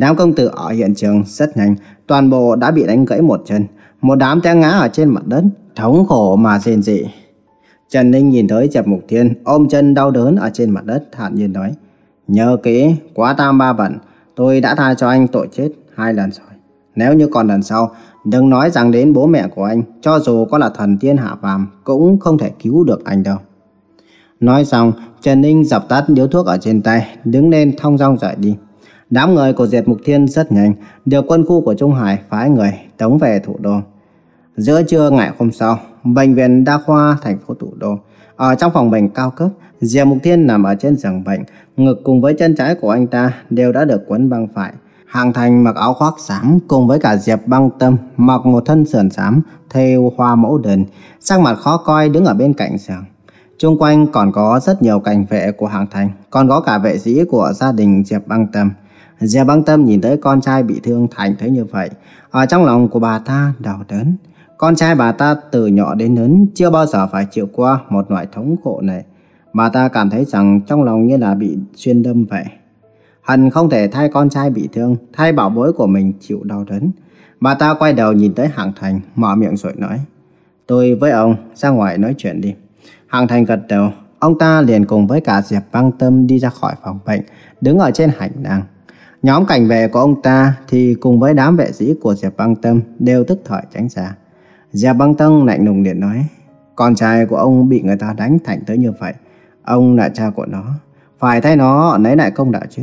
Đám công tử ở hiện trường rất nhanh, toàn bộ đã bị đánh gãy một chân. Một đám té ngã ở trên mặt đất, thống khổ mà rên rỉ. Trần Ninh nhìn thấy Diệp Mục Thiên ôm chân đau đớn ở trên mặt đất, thản nhiên nói. Nhớ kỹ, quá tam ba bận, tôi đã tha cho anh tội chết hai lần rồi. Nếu như còn lần sau, đừng nói rằng đến bố mẹ của anh, cho dù có là thần tiên hạ phàm, cũng không thể cứu được anh đâu. Nói xong, Trần Ninh dập tắt điếu thuốc ở trên tay, đứng lên thong dong rời đi. Đám người của Diệt Mục Thiên rất nhanh, được quân khu của Trung Hải phái người tống về thủ đô. Giữa trưa ngày hôm sau, bệnh viện đa khoa thành phố thủ đô, ở trong phòng bệnh cao cấp, Diệp Mục Thiên nằm ở trên giường bệnh, ngực cùng với chân trái của anh ta đều đã được quấn băng phải. Hàng Thành mặc áo khoác xám cùng với cả Diệp Băng Tâm mặc một thân sườn xám theo hoa mẫu đơn, sắc mặt khó coi đứng ở bên cạnh giường. Trung quanh còn có rất nhiều cảnh vệ của Hàng Thành, còn có cả vệ sĩ của gia đình Diệp Băng Tâm. Diệp Băng Tâm nhìn thấy con trai bị thương thành thế như vậy, ở trong lòng của bà ta đau đớn. Con trai bà ta từ nhỏ đến lớn chưa bao giờ phải chịu qua một loại thống khổ này. Bà ta cảm thấy rằng trong lòng như là bị xuyên đâm vậy. Hận không thể thay con trai bị thương, thay bảo bối của mình chịu đau đớn. Bà ta quay đầu nhìn tới Hàng Thành, mở miệng rồi nói. Tôi với ông ra ngoài nói chuyện đi. Hàng Thành gật đầu, ông ta liền cùng với cả Diệp Băng Tâm đi ra khỏi phòng bệnh, đứng ở trên hành lang. Nhóm cảnh vệ của ông ta thì cùng với đám vệ sĩ của Diệp Băng Tâm đều tức thời tránh xa. Diệp Băng Tâm lạnh lùng điện nói, con trai của ông bị người ta đánh thành tới như vậy. Ông là cha của nó, phải thay nó lấy lại công đạo chứ.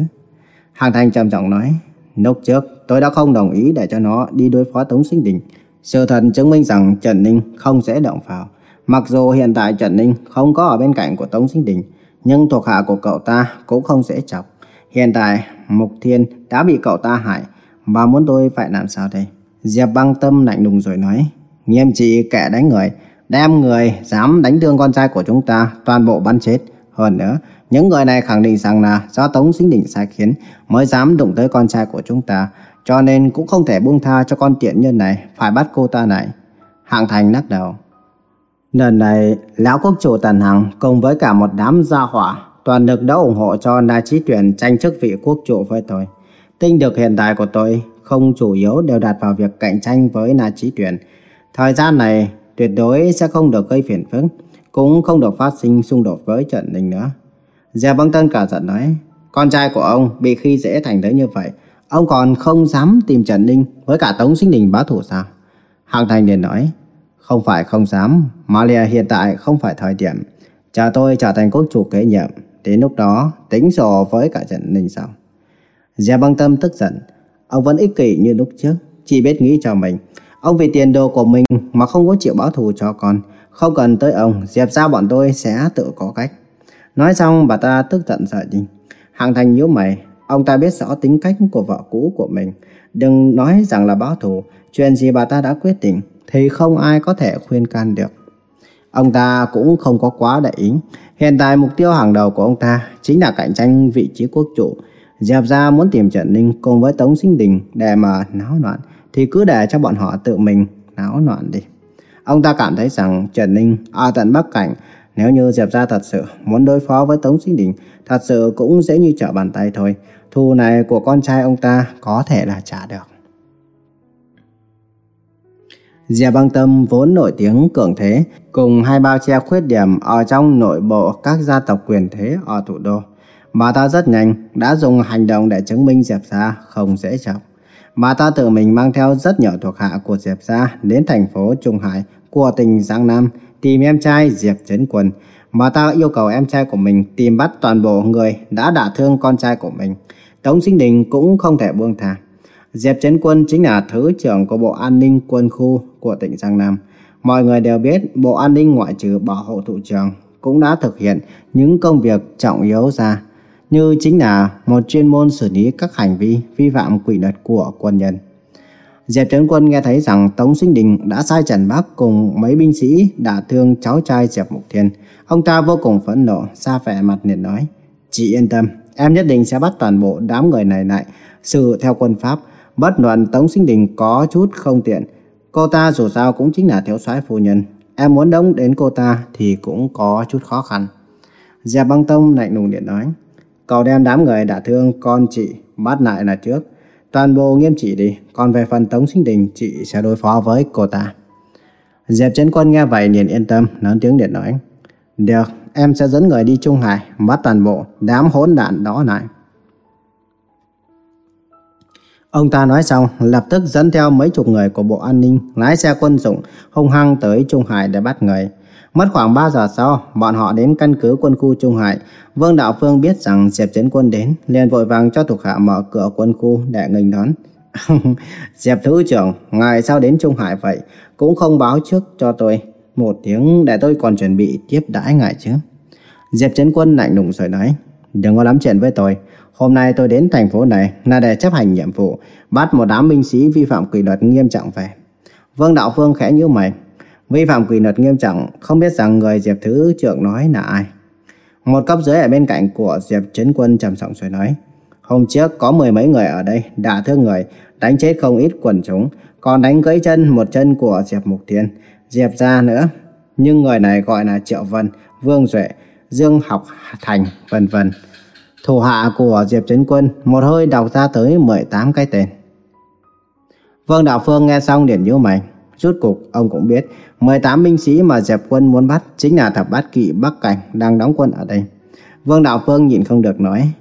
Hàng Thành trầm trọng nói, lúc trước tôi đã không đồng ý để cho nó đi đối phó Tống Sinh Đình. Sự thật chứng minh rằng Trần Ninh không dễ động vào. Mặc dù hiện tại Trần Ninh không có ở bên cạnh của Tống Sinh Đình, nhưng thuộc hạ của cậu ta cũng không dễ chọc. Hiện tại, Mục Thiên đã bị cậu ta hại, và muốn tôi phải làm sao đây? Diệp băng tâm lạnh lùng rồi nói, nghiêm trị kẻ đánh người, đem người dám đánh thương con trai của chúng ta toàn bộ bắn chết, Hơn nữa, những người này khẳng định rằng là do Tống Sinh Đình sai khiến mới dám đụng tới con trai của chúng ta, cho nên cũng không thể buông tha cho con tiện nhân này, phải bắt cô ta này. Hạng Thành lắc đầu. Lần này, Lão Quốc chủ Tần Hằng cùng với cả một đám gia hỏa toàn lực đã ủng hộ cho Na Chí Tuyển tranh chức vị quốc chủ với tôi. Tinh lực hiện tại của tôi không chủ yếu đều đặt vào việc cạnh tranh với Na Chí Tuyển. Thời gian này tuyệt đối sẽ không được gây phiền phức, cũng không được phát sinh xung đột với Trần Ninh nữa. Gia Băng Tân cả giận nói, con trai của ông bị khi dễ thành tới như vậy, ông còn không dám tìm Trần Ninh với cả Tống Sinh Đình báo thủ sao? Hàng Thành liền nói, không phải không dám, mà là hiện tại không phải thời điểm. Chờ tôi trở thành quốc chủ kế nhiệm, đến lúc đó tính sổ với cả trận Ninh sao? Gia Băng Tâm tức giận, ông vẫn ích kỷ như lúc trước, chỉ biết nghĩ cho mình. Ông vì tiền đồ của mình mà không có chịu báo thù cho con, không cần tới ông, dẹp ra bọn tôi sẽ tự có cách. Nói xong bà ta tức giận rời đi. Hàng Thành nhíu mày, ông ta biết rõ tính cách của vợ cũ của mình. Đừng nói rằng là báo thù, chuyện gì bà ta đã quyết định thì không ai có thể khuyên can được. Ông ta cũng không có quá đại ý. Hiện tại mục tiêu hàng đầu của ông ta chính là cạnh tranh vị trí quốc chủ. Diệp gia muốn tìm Trần Ninh cùng với Tống Sinh Đình để mà náo loạn, thì cứ để cho bọn họ tự mình náo loạn đi. Ông ta cảm thấy rằng Trần Ninh ở tận Bắc Cảnh, nếu như Diệp gia thật sự muốn đối phó với Tống Sinh Đình, thật sự cũng dễ như trở bàn tay thôi. Thù này của con trai ông ta có thể là trả được. Diệp băng tâm vốn nổi tiếng cường thế, cùng hai bao che khuyết điểm ở trong nội bộ các gia tộc quyền thế ở thủ đô. Bà ta rất nhanh đã dùng hành động để chứng minh Diệp gia không dễ chọc. Bà ta tự mình mang theo rất nhiều thuộc hạ của Diệp gia đến thành phố Trung Hải của tỉnh Giang Nam tìm em trai Diệp Trấn Quân. Bà ta yêu cầu em trai của mình tìm bắt toàn bộ người đã đả thương con trai của mình. Tống Sinh Đình cũng không thể buông thả. Diệp Chấn Quân chính là Thứ trưởng của Bộ An ninh Quân khu của tỉnh Giang Nam. Mọi người đều biết Bộ An ninh ngoại trừ bảo hộ thủ trưởng cũng đã thực hiện những công việc trọng yếu ra như chính là một chuyên môn xử lý các hành vi vi phạm quy luật của quân nhân. Diệp Trấn Quân nghe thấy rằng Tống Sinh Đình đã sai Trần Bắc cùng mấy binh sĩ đã thương cháu trai Diệp Mục Thiên. Ông ta vô cùng phẫn nộ, xa vẻ mặt liền nói, Chị yên tâm, em nhất định sẽ bắt toàn bộ đám người này lại, xử theo quân pháp. Bất luận Tống Sinh Đình có chút không tiện, cô ta dù sao cũng chính là thiếu soái phu nhân. Em muốn đống đến cô ta thì cũng có chút khó khăn. Diệp Băng Tông lạnh lùng điện nói, cậu đem đám người đã thương con chị bắt lại là trước. Toàn bộ nghiêm trị đi, còn về phần Tống Sinh Đình chị sẽ đối phó với cô ta. Diệp Trấn Quân nghe vậy liền yên tâm, lớn tiếng điện nói. Được, em sẽ dẫn người đi Trung Hải, bắt toàn bộ đám hỗn đạn đó lại. Ông ta nói xong, lập tức dẫn theo mấy chục người của Bộ An ninh lái xe quân dụng hung hăng tới Trung Hải để bắt người. Mất khoảng 3 giờ sau, bọn họ đến căn cứ quân khu Trung Hải. Vương Đạo Phương biết rằng Diệp Trấn Quân đến, liền vội vàng cho thuộc hạ mở cửa quân khu để nghênh đón. Diệp Thứ trưởng, ngài sao đến Trung Hải vậy? Cũng không báo trước cho tôi một tiếng để tôi còn chuẩn bị tiếp đãi ngài chứ. Diệp Trấn Quân lạnh lùng rồi nói, đừng có lắm chuyện với tôi. Hôm nay tôi đến thành phố này là để chấp hành nhiệm vụ, bắt một đám binh sĩ vi phạm kỷ luật nghiêm trọng về. Vương Đạo Phương khẽ nhíu mày, vi phạm kỷ luật nghiêm trọng, không biết rằng người Diệp Thứ trưởng nói là ai. Một cấp dưới ở bên cạnh của Diệp Trấn Quân trầm giọng rồi nói, hôm trước có mười mấy người ở đây đã thương người, đánh chết không ít quần chúng, còn đánh gãy chân một chân của Diệp Mục Thiên, Diệp ra nữa. Nhưng người này gọi là Triệu Vân, Vương Duệ, Dương Học Thành, vân vân. Thủ hạ của Diệp Trấn Quân một hơi đọc ra tới 18 cái tên. Vương Đạo Phương nghe xong liền nhíu mày. Rút cục, ông cũng biết 18 binh sĩ mà Diệp Quân muốn bắt chính là thập bát kỵ Bắc Cảnh đang đóng quân ở đây. Vương Đạo Phương nhìn không được nói.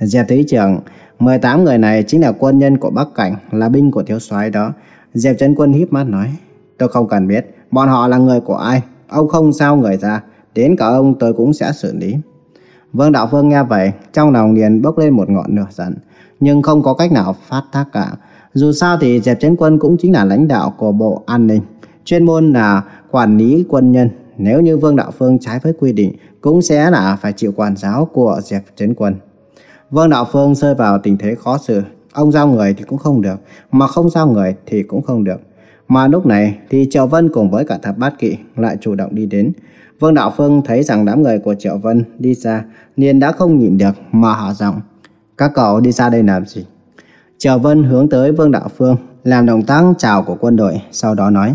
Diệp Thí Trưởng, 18 người này chính là quân nhân của Bắc Cảnh, là binh của thiếu soái đó. Diệp Trấn Quân híp mắt nói. Tôi không cần biết, bọn họ là người của ai. Ông không sao người ra, đến cả ông tôi cũng sẽ xử lý. Vương Đạo Phương nghe vậy, trong lòng liền bốc lên một ngọn lửa giận, nhưng không có cách nào phát tác cả. Dù sao thì Diệp chiến Quân cũng chính là lãnh đạo của Bộ An ninh, chuyên môn là quản lý quân nhân. Nếu như Vương Đạo Phương trái với quy định, cũng sẽ là phải chịu quản giáo của Diệp chiến Quân. Vương Đạo Phương rơi vào tình thế khó xử. Ông giao người thì cũng không được, mà không giao người thì cũng không được. Mà lúc này thì Triệu Vân cùng với cả thập bát kỵ lại chủ động đi đến. Vương Đạo Phương thấy rằng đám người của Triệu Vân đi xa, liền đã không nhịn được mà hạ giọng. Các cậu đi ra đây làm gì? Triệu Vân hướng tới Vương Đạo Phương, làm động tác chào của quân đội, sau đó nói.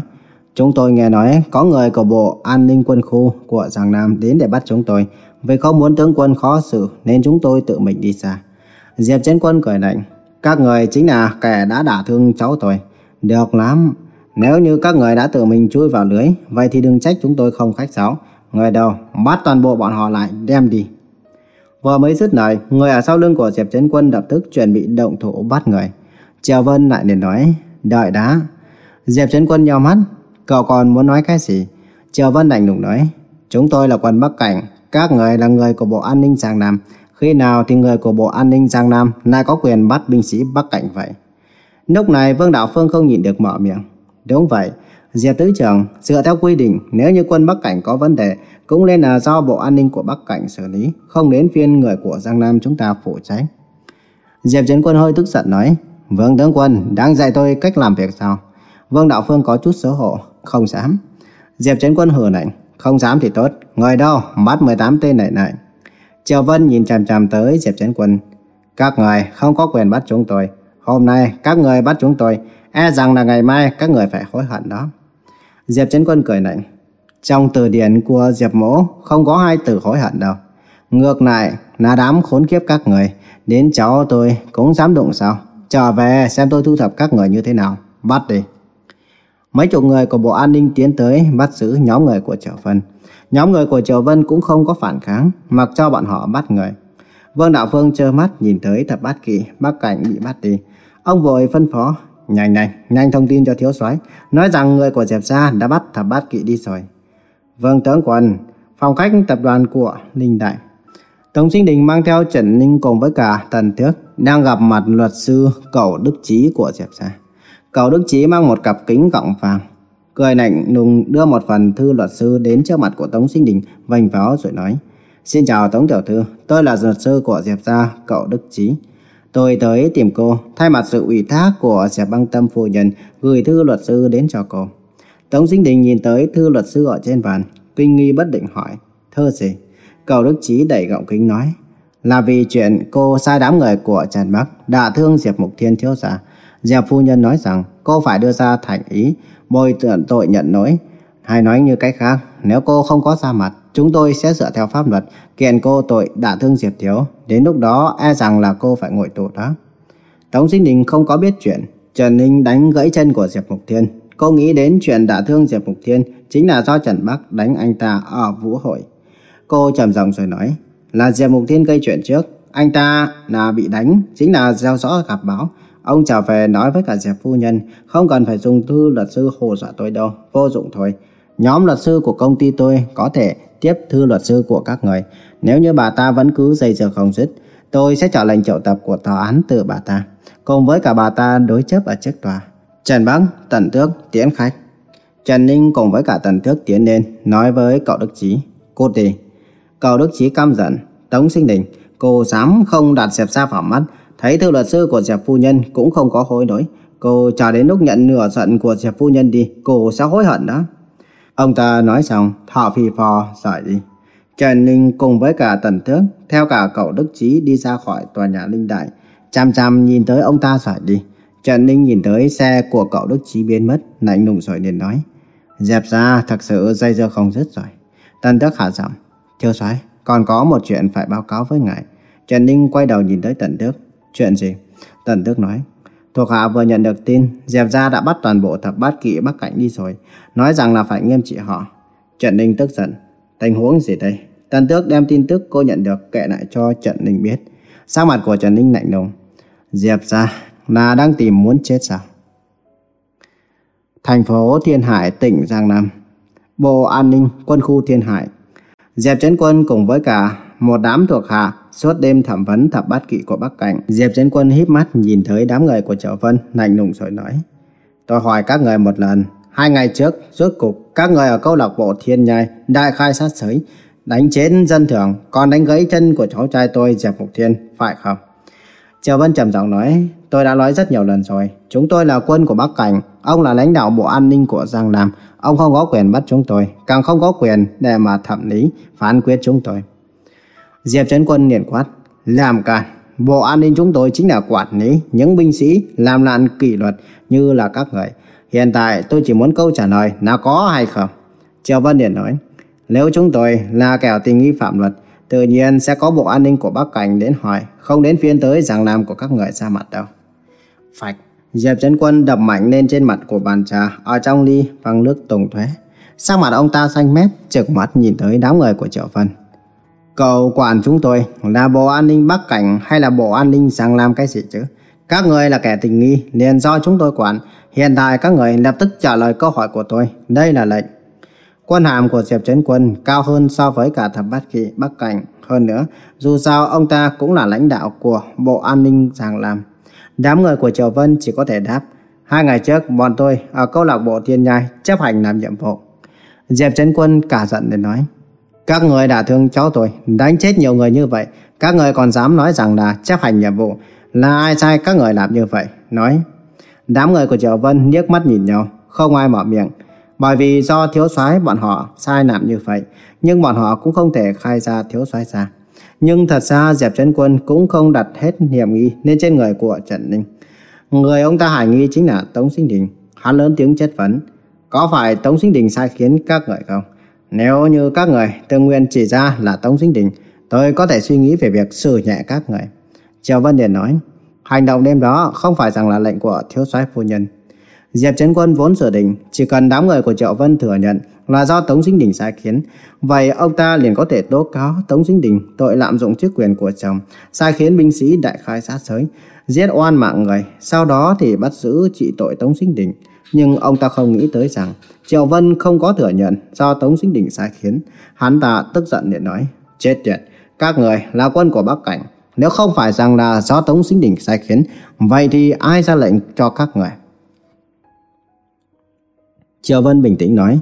Chúng tôi nghe nói có người của Bộ An ninh quân khu của Giang Nam đến để bắt chúng tôi. Vì không muốn tướng quân khó xử nên chúng tôi tự mình đi xa. Diệp Chiến Quân cười lạnh. Các người chính là kẻ đã đả thương cháu tôi. Được lắm. Nếu như các người đã tự mình chui vào lưới, vậy thì đừng trách chúng tôi không khách sáo. Người đâu, bắt toàn bộ bọn họ lại, đem đi. Vừa mới dứt lời, người ở sau lưng của Diệp Trấn Quân lập tức chuẩn bị động thủ bắt người. Triều Vân lại liền nói, đợi đã. Diệp Trấn Quân nhau mắt, cậu còn muốn nói cái gì? Triều Vân đành đùng nói, chúng tôi là quân Bắc Cảnh, các người là người của Bộ An ninh Giang Nam. Khi nào thì người của Bộ An ninh Giang Nam lại có quyền bắt binh sĩ Bắc Cảnh vậy? Lúc này Vương Đạo Phương không nhịn được mở miệng. Đúng vậy, Diệp Tứ Trưởng, dựa theo quy định, nếu như quân Bắc Cảnh có vấn đề, cũng nên là do Bộ An ninh của Bắc Cảnh xử lý, không đến phiên người của Giang Nam chúng ta phụ trách. Diệp Trấn Quân hơi tức giận nói, Vương Tướng Quân, đang dạy tôi cách làm việc sao? Vương Đạo Phương có chút xấu hổ, không dám. Diệp Trấn Quân hừ lạnh, không dám thì tốt, người đâu, bắt 18 tên này này. Triều Vân nhìn chằm chằm tới Diệp Trấn Quân. Các người không có quyền bắt chúng tôi. Hôm nay các người bắt chúng tôi, e rằng là ngày mai các người phải hối hận đó. Diệp Trấn Quân cười lạnh. Trong từ điển của Diệp Mỗ không có hai từ hối hận đâu. Ngược lại là đám khốn kiếp các người. Đến cháu tôi cũng dám đụng sao. Trở về xem tôi thu thập các người như thế nào. Bắt đi. Mấy chục người của Bộ An ninh tiến tới bắt giữ nhóm người của Triệu Vân. Nhóm người của Triệu Vân cũng không có phản kháng, mặc cho bọn họ bắt người. Vương Đạo vương trơ mắt nhìn tới thập bát kỵ, bác cảnh bị bắt đi. Ông vội phân phó, nhanh nhanh, nhanh thông tin cho thiếu soái, nói rằng người của Diệp gia đã bắt thập bát kỵ đi rồi. Vâng tướng quân, phòng khách tập đoàn của Linh Đại. Tống Sinh Đình mang theo Trần Ninh cùng với cả Tần Tước đang gặp mặt luật sư Cẩu Đức Chí của Diệp gia. Cẩu Đức Chí mang một cặp kính gọng vàng, cười lạnh lùng đưa một phần thư luật sư đến trước mặt của Tống Sinh Đình, vành váo rồi nói: "Xin chào Tống tiểu thư, tôi là luật sư của Diệp gia, Cậu Đức Chí. Tôi tới tìm cô, thay mặt sự ủy thác của Diệp Băng Tâm phu nhân gửi thư luật sư đến cho cô." Tống Sinh Đình nhìn tới thư luật sư ở trên bàn, kinh nghi bất định hỏi, "Thơ gì?" cầu Đức Chí đẩy gọng kính nói, "Là vì chuyện cô sai đám người của Trần Bắc đã thương Diệp Mục Thiên thiếu gia." Diệp phu nhân nói rằng cô phải đưa ra thành ý bồi tưởng tội nhận lỗi. Hay nói như cách khác, nếu cô không có ra mặt, chúng tôi sẽ dựa theo pháp luật kiện cô tội đả thương Diệp Thiếu. Đến lúc đó e rằng là cô phải ngồi tù đó. Tống Sinh Đình không có biết chuyện. Trần Ninh đánh gãy chân của Diệp Mục Thiên. Cô nghĩ đến chuyện đả thương Diệp Mục Thiên chính là do Trần Bắc đánh anh ta ở vũ hội. Cô trầm giọng rồi nói là Diệp Mục Thiên gây chuyện trước. Anh ta là bị đánh, chính là gieo rõ gặp báo. Ông trở về nói với cả Diệp phu nhân, không cần phải dùng thư luật sư hồ dọa tôi đâu, vô dụng thôi. Nhóm luật sư của công ty tôi có thể tiếp thư luật sư của các người. Nếu như bà ta vẫn cứ dây dưa không dứt, tôi sẽ trả lệnh triệu tập của tòa án từ bà ta, cùng với cả bà ta đối chấp ở trước tòa. Trần Bắc, Tần Tước, tiến khách. Trần Ninh cùng với cả Tần Tước tiến lên, nói với cậu Đức Chí, cút đi. Cậu Đức Chí căm giận, Tống Sinh Đình, cô dám không đặt dẹp xa vào mắt, Thấy thư luật sư của dẹp Phu Nhân cũng không có hối lỗi. Cô chờ đến lúc nhận nửa giận của dẹp Phu Nhân đi, cô sẽ hối hận đó. Ông ta nói xong, thọ phi phò, rời đi. Trần Ninh cùng với cả Tần Thước, theo cả cậu Đức Trí đi ra khỏi tòa nhà Linh Đại, chăm chăm nhìn tới ông ta rời đi. Trần Ninh nhìn tới xe của cậu Đức Trí biến mất, lạnh lùng rồi liền nói. Dẹp ra thật sự dây dưa không dứt rồi. Tần Thước hạ giọng. Thưa soái còn có một chuyện phải báo cáo với ngài. Trần Ninh quay đầu nhìn tới Tần Thước. Chuyện gì? Tần Tước nói. Thuộc hạ vừa nhận được tin, Diệp gia đã bắt toàn bộ thập bát kỵ Bắc Cảnh đi rồi, nói rằng là phải nghiêm trị họ. Trần Ninh tức giận. Tình huống gì đây? Tần Tước đem tin tức cô nhận được kể lại cho Trần Ninh biết. Sắc mặt của Trần Ninh lạnh lùng. Diệp gia là đang tìm muốn chết sao? Thành phố Thiên Hải, tỉnh Giang Nam. Bộ An ninh, quân khu Thiên Hải. Diệp Trấn Quân cùng với cả một đám thuộc hạ suốt đêm thẩm vấn thập bát kỵ của Bắc Cảnh. Diệp chiến Quân híp mắt nhìn thấy đám người của Triệu Vân, lạnh lùng rồi nói: "Tôi hỏi các người một lần, hai ngày trước rốt cục các người ở câu lạc bộ Thiên Nhai đại khai sát giới, đánh chết dân thường, còn đánh gãy chân của cháu trai tôi Diệp Mục Thiên, phải không?" Triệu Vân trầm giọng nói: "Tôi đã nói rất nhiều lần rồi, chúng tôi là quân của Bắc Cảnh, Ông là lãnh đạo bộ an ninh của Giang Nam. Ông không có quyền bắt chúng tôi, càng không có quyền để mà thẩm lý, phán quyết chúng tôi. Diệp Trấn Quân liền quát, làm càn. Bộ an ninh chúng tôi chính là quản lý những binh sĩ làm nạn kỷ luật như là các người. Hiện tại tôi chỉ muốn câu trả lời là có hay không. Triệu Vân Điển nói, nếu chúng tôi là kẻ tình nghi phạm luật, tự nhiên sẽ có bộ an ninh của Bắc Cảnh đến hỏi, không đến phiên tới rằng làm của các người ra mặt đâu. Phạch, Diệp Trấn Quân đập mạnh lên trên mặt của bàn trà ở trong ly bằng nước tùng thuế. Sang mặt ông ta xanh mét, trực mắt nhìn tới đám người của Triệu Vân. Cậu quản chúng tôi là bộ an ninh Bắc Cảnh hay là bộ an ninh sang làm cái gì chứ? Các người là kẻ tình nghi, liền do chúng tôi quản. Hiện tại các người lập tức trả lời câu hỏi của tôi. Đây là lệnh. Quân hàm của Diệp Trấn Quân cao hơn so với cả thập bát kỵ Bắc Cảnh. Hơn nữa, dù sao ông ta cũng là lãnh đạo của Bộ An ninh Giang Lam. Đám người của Triều Vân chỉ có thể đáp. Hai ngày trước, bọn tôi ở câu lạc bộ Thiên Nhai chấp hành làm nhiệm vụ. Diệp Trấn Quân cả giận để nói. Các người đã thương cháu tôi, đánh chết nhiều người như vậy. Các người còn dám nói rằng là chấp hành nhiệm vụ. Là ai sai các người làm như vậy? Nói. Đám người của triệu Vân liếc mắt nhìn nhau, không ai mở miệng. Bởi vì do thiếu soái bọn họ sai làm như vậy, nhưng bọn họ cũng không thể khai ra thiếu soái ra. Nhưng thật ra Diệp Trấn Quân cũng không đặt hết hiểm nghi lên trên người của Trần Ninh. Người ông ta hải nghi chính là Tống Sinh Đình. Hắn lớn tiếng chất vấn. Có phải Tống Sinh Đình sai khiến các người không? Nếu như các người tự nguyện chỉ ra là Tống Sinh Đình, tôi có thể suy nghĩ về việc xử nhẹ các người. Triều Vân Điền nói, hành động đêm đó không phải rằng là lệnh của thiếu soái phu nhân. Diệp Trấn Quân vốn dự định chỉ cần đám người của Triệu Vân thừa nhận là do Tống Sinh Đình sai khiến, vậy ông ta liền có thể tố cáo Tống Sinh Đình tội lạm dụng chức quyền của chồng, sai khiến binh sĩ đại khai sát giới, giết oan mạng người, sau đó thì bắt giữ trị tội Tống Sinh Đình. Nhưng ông ta không nghĩ tới rằng Triệu Vân không có thừa nhận do Tống Sinh Đình sai khiến. Hắn ta tức giận để nói, chết tiệt, các người là quân của Bắc Cảnh. Nếu không phải rằng là do Tống Sinh Đình sai khiến, vậy thì ai ra lệnh cho các người? Triệu Vân bình tĩnh nói,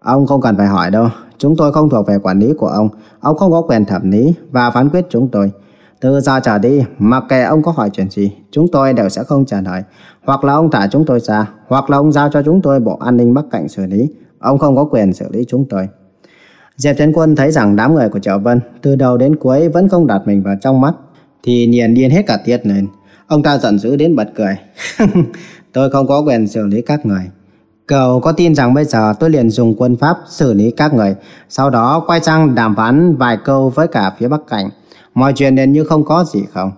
ông không cần phải hỏi đâu, chúng tôi không thuộc về quản lý của ông, ông không có quyền thẩm lý và phán quyết chúng tôi. Từ giờ trở đi, mặc kệ ông có hỏi chuyện gì, chúng tôi đều sẽ không trả lời. Hoặc là ông thả chúng tôi ra, hoặc là ông giao cho chúng tôi Bộ An ninh Bắc Cảnh xử lý. Ông không có quyền xử lý chúng tôi. Diệp Trấn Quân thấy rằng đám người của Triệu Vân từ đầu đến cuối vẫn không đặt mình vào trong mắt, thì liền điên hết cả tiết lên. Ông ta giận dữ đến bật cười. tôi không có quyền xử lý các người. Cậu có tin rằng bây giờ tôi liền dùng quân pháp xử lý các người, sau đó quay sang đàm phán vài câu với cả phía Bắc Cảnh. Mọi chuyện đến như không có gì không?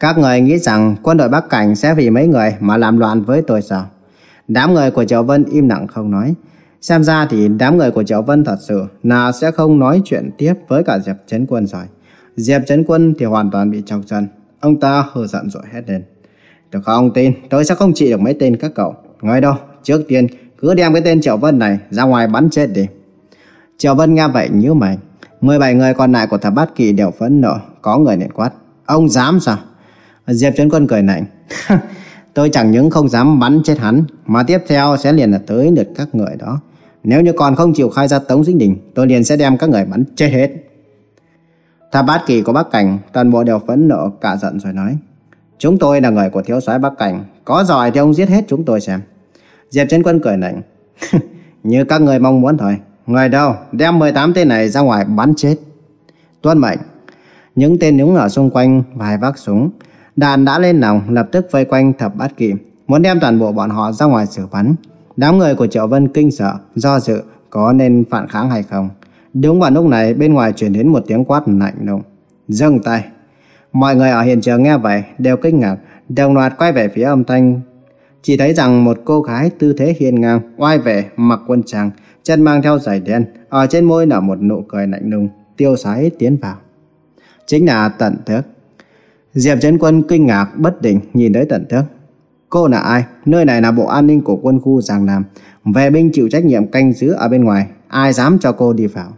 Các người nghĩ rằng quân đội Bắc Cảnh sẽ vì mấy người mà làm loạn với tôi sao? Đám người của Triệu Vân im lặng không nói. Xem ra thì đám người của Triệu Vân thật sự là sẽ không nói chuyện tiếp với cả Diệp Trấn Quân rồi. Diệp Trấn Quân thì hoàn toàn bị trọc chân. Ông ta hờ giận rồi hét lên. Được không tin, tôi sẽ không trị được mấy tên các cậu. Ngay đâu, trước tiên cứ đem cái tên Triệu Vân này ra ngoài bắn chết đi. Triệu Vân nghe vậy nhíu mày. 17 người còn lại của thập bát kỳ đều phẫn nộ, có người liền quát. Ông dám sao? Diệp Trấn Quân cười lạnh. Tôi chẳng những không dám bắn chết hắn, mà tiếp theo sẽ liền là tới lượt các người đó. Nếu như còn không chịu khai ra Tống Dính Đình, tôi liền sẽ đem các người bắn chết hết. Thập bát kỳ của Bắc Cảnh, toàn bộ đều phẫn nộ cả giận rồi nói. Chúng tôi là người của thiếu soái Bắc Cảnh, có giỏi thì ông giết hết chúng tôi xem. Diệp Trấn Quân cười lạnh. Như các người mong muốn thôi. Người đâu, đem 18 tên này ra ngoài bắn chết. Tuân mệnh. Những tên đứng ở xung quanh vài vác súng. Đàn đã lên nòng lập tức vây quanh thập bát kỵ, muốn đem toàn bộ bọn họ ra ngoài xử bắn. Đám người của Triệu Vân kinh sợ, do dự có nên phản kháng hay không. Đúng vào lúc này bên ngoài truyền đến một tiếng quát lạnh lùng. Dừng tay. Mọi người ở hiện trường nghe vậy đều kinh ngạc, đồng loạt quay về phía âm thanh. Chỉ thấy rằng một cô gái tư thế hiền ngang, oai vẻ, mặc quân trang, chân mang theo giày đen, ở trên môi là một nụ cười lạnh lùng, tiêu sái tiến vào. Chính là Tận Tước. Diệp Trấn Quân kinh ngạc bất định nhìn tới Tận Tước. Cô là ai? Nơi này là bộ an ninh của quân khu Giang Nam. Vệ binh chịu trách nhiệm canh giữ ở bên ngoài. Ai dám cho cô đi vào?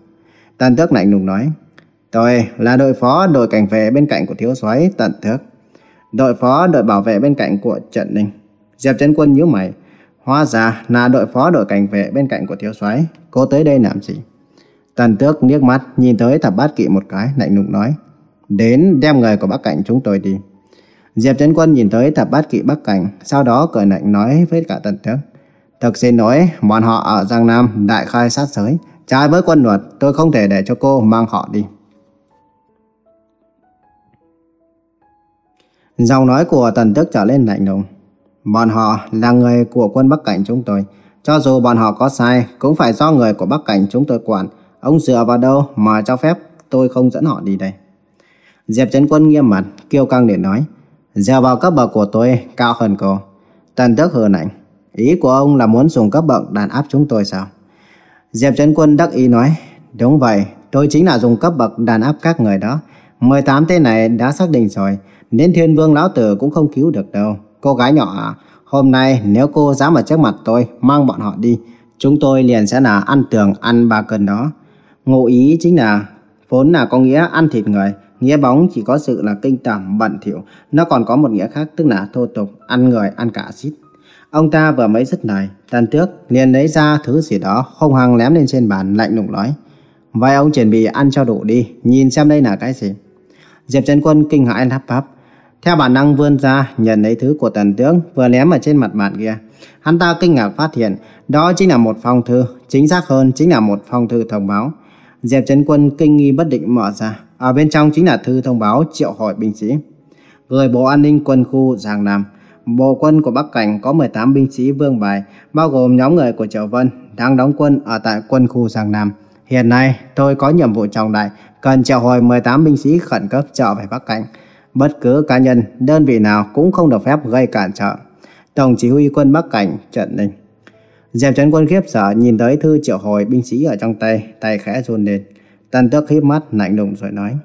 Tần Tước lạnh lùng nói. Tôi là đội phó đội cảnh vệ bên cạnh của thiếu soái Tận Tước. Đội phó đội bảo vệ bên cạnh của Trận Ninh. Diệp Trấn Quân nhíu mày. Hóa ra là đội phó đội cảnh vệ bên cạnh của thiếu soái. Cô tới đây làm gì? Tần Tước liếc mắt nhìn tới thập bát kỵ một cái lạnh lùng nói. Đến đem người của Bắc Cảnh chúng tôi đi. Diệp Trấn Quân nhìn tới thập bát kỵ Bắc Cảnh, sau đó cười lạnh nói với cả Tần Tước. Thực xin lỗi, bọn họ ở Giang Nam đại khai sát giới. Trái với quân luật, tôi không thể để cho cô mang họ đi. Giọng nói của tần Tước trở lên lạnh lùng. Bọn họ là người của quân Bắc Cảnh chúng tôi. Cho dù bọn họ có sai, cũng phải do người của Bắc Cảnh chúng tôi quản. Ông dựa vào đâu mà cho phép tôi không dẫn họ đi đây? Diệp Trấn Quân nghiêm mặt, kêu căng để nói. Dựa vào cấp bậc của tôi cao hơn cô. Tần tức hờn ảnh. Ý của ông là muốn dùng cấp bậc đàn áp chúng tôi sao? Diệp Trấn Quân đắc ý nói. Đúng vậy, tôi chính là dùng cấp bậc đàn áp các người đó. 18 tên này đã xác định rồi. nên thiên vương lão tử cũng không cứu được đâu. Cô gái nhỏ à, hôm nay nếu cô dám ở trước mặt tôi mang bọn họ đi, chúng tôi liền sẽ là ăn tường ăn ba cân đó. Ngụ ý chính là vốn là có nghĩa ăn thịt người, nghĩa bóng chỉ có sự là kinh tởm bẩn thỉu, nó còn có một nghĩa khác tức là thô tục, ăn người ăn cả xít. Ông ta vừa mới dứt lời, tần tước liền lấy ra thứ gì đó không hăng ném lên trên bàn lạnh lùng nói. Vậy ông chuẩn bị ăn cho đủ đi, nhìn xem đây là cái gì. Diệp Trấn Quân kinh hãi lắp bắp, theo bản năng vươn ra nhận lấy thứ của tần tướng vừa ném ở trên mặt bàn kia. Hắn ta kinh ngạc phát hiện đó chính là một phong thư, chính xác hơn chính là một phong thư thông báo. Diệp Trấn Quân kinh nghi bất định mở ra, ở bên trong chính là thư thông báo triệu hỏi binh sĩ. Gửi Bộ An ninh quân khu Giang Nam, Bộ quân của Bắc Cảnh có 18 binh sĩ vương bài, bao gồm nhóm người của Triệu Vân đang đóng quân ở tại quân khu Giang Nam. Hiện nay, tôi có nhiệm vụ trọng đại, cần triệu hồi 18 binh sĩ khẩn cấp trở về Bắc Cảnh. Bất cứ cá nhân, đơn vị nào cũng không được phép gây cản trở. Tổng chỉ huy quân Bắc Cảnh, Trần Ninh. Diệp Trấn Quân khiếp sợ nhìn tới thư triệu hồi binh sĩ ở trong tay, tay khẽ run lên. Tần Tước híp mắt lạnh lùng rồi nói: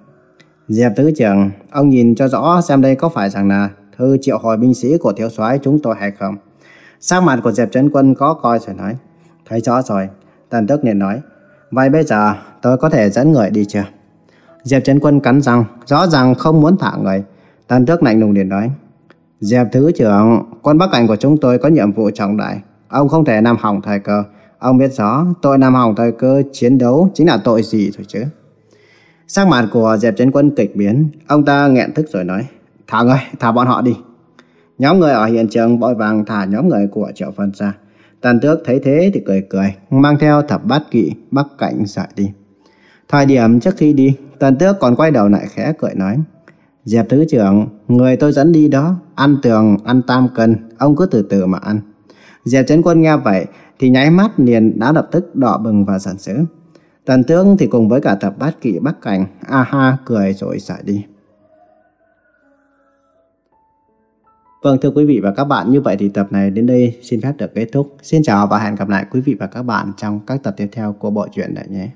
"Diệp tứ trưởng, ông nhìn cho rõ xem đây có phải rằng là thư triệu hồi binh sĩ của thiếu soái chúng tôi hay không?" Sắc mặt của Diệp Trấn Quân có coi rồi nói: "Thấy rõ rồi." Tần Tước liền nói: "Vậy bây giờ tôi có thể dẫn người đi chưa?" Diệp Trấn Quân cắn răng, rõ ràng không muốn thả người. Tần Tước lạnh lùng liền nói: "Diệp thứ trưởng, quân Bắc Cảnh của chúng tôi có nhiệm vụ trọng đại, ông không thể nằm hỏng thời cơ. Ông biết rõ tội nằm hỏng thời cơ chiến đấu chính là tội gì rồi chứ?" Sắc mặt của Diệp Trấn Quân kịch biến, ông ta nghẹn thức rồi nói: "Thả người, thả bọn họ đi." Nhóm người ở hiện trường vội vàng thả nhóm người của Triệu Phân ra. Tần Tước thấy thế thì cười cười, mang theo thập bát kỵ Bắc Cảnh rời đi. Thời điểm trước khi đi, Tần Tước còn quay đầu lại khẽ cười nói. Diệp Thứ trưởng, người tôi dẫn đi đó, ăn tường, ăn tam cân, ông cứ từ từ mà ăn. Diệp Trấn Quân nghe vậy thì nháy mắt liền đã lập tức đỏ bừng và giận dữ. Tần Tướng thì cùng với cả tập bát kỵ Bắc Cảnh, a ha cười rồi xả đi. Vâng thưa quý vị và các bạn, như vậy thì tập này đến đây xin phép được kết thúc. Xin chào và hẹn gặp lại quý vị và các bạn trong các tập tiếp theo của bộ truyện này nhé.